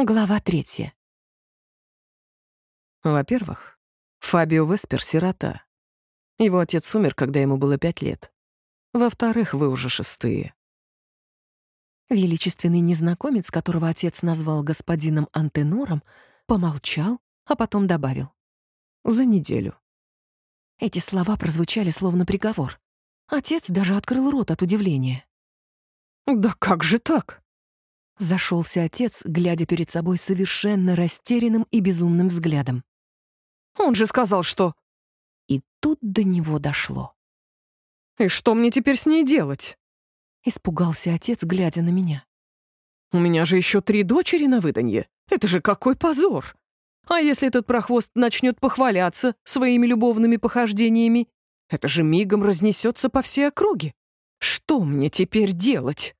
Глава третья. Во-первых, Фабио Веспер — сирота. Его отец умер, когда ему было пять лет. Во-вторых, вы уже шестые. Величественный незнакомец, которого отец назвал господином Антенором, помолчал, а потом добавил. За неделю. Эти слова прозвучали словно приговор. Отец даже открыл рот от удивления. «Да как же так?» Зашелся отец, глядя перед собой совершенно растерянным и безумным взглядом. «Он же сказал, что...» И тут до него дошло. «И что мне теперь с ней делать?» Испугался отец, глядя на меня. «У меня же еще три дочери на выданье. Это же какой позор! А если этот прохвост начнет похваляться своими любовными похождениями, это же мигом разнесется по всей округе. Что мне теперь делать?»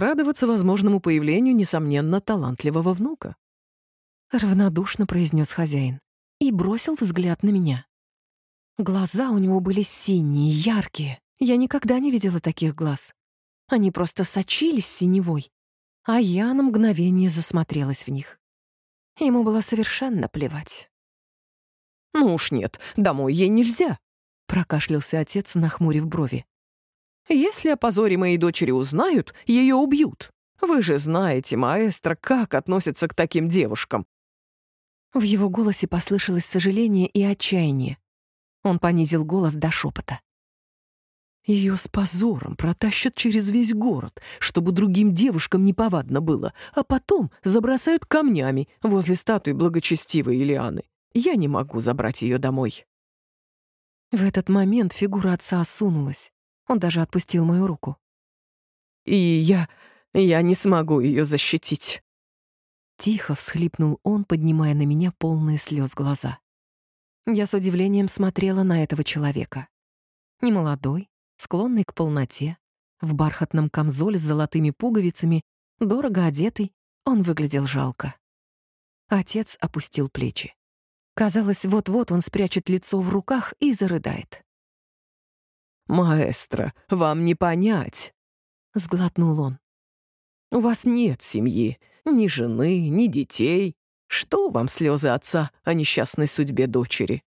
Радоваться возможному появлению, несомненно, талантливого внука. Равнодушно произнес хозяин и бросил взгляд на меня. Глаза у него были синие, яркие. Я никогда не видела таких глаз. Они просто сочились синевой, а я на мгновение засмотрелась в них. Ему было совершенно плевать. «Ну уж нет, домой ей нельзя», — прокашлялся отец, нахмурив брови. Если о позоре моей дочери узнают, ее убьют. Вы же знаете, маэстро, как относятся к таким девушкам». В его голосе послышалось сожаление и отчаяние. Он понизил голос до шепота. Ее с позором протащат через весь город, чтобы другим девушкам неповадно было, а потом забросают камнями возле статуи благочестивой Илианы. Я не могу забрать ее домой. В этот момент фигура отца осунулась. Он даже отпустил мою руку. «И я... я не смогу ее защитить». Тихо всхлипнул он, поднимая на меня полные слез глаза. Я с удивлением смотрела на этого человека. Немолодой, склонный к полноте, в бархатном камзоле с золотыми пуговицами, дорого одетый, он выглядел жалко. Отец опустил плечи. Казалось, вот-вот он спрячет лицо в руках и зарыдает. «Маэстро, вам не понять», — сглотнул он. «У вас нет семьи, ни жены, ни детей. Что вам слезы отца о несчастной судьбе дочери?»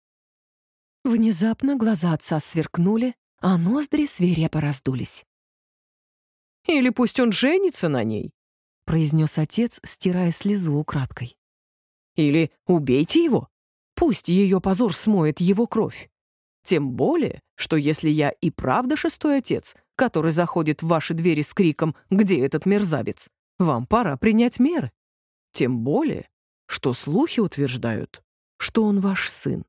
Внезапно глаза отца сверкнули, а ноздри свирепо раздулись. «Или пусть он женится на ней», — произнес отец, стирая слезу украдкой. «Или убейте его. Пусть ее позор смоет его кровь. Тем более, что если я и правда шестой отец, который заходит в ваши двери с криком «Где этот мерзавец?», вам пора принять меры. Тем более, что слухи утверждают, что он ваш сын.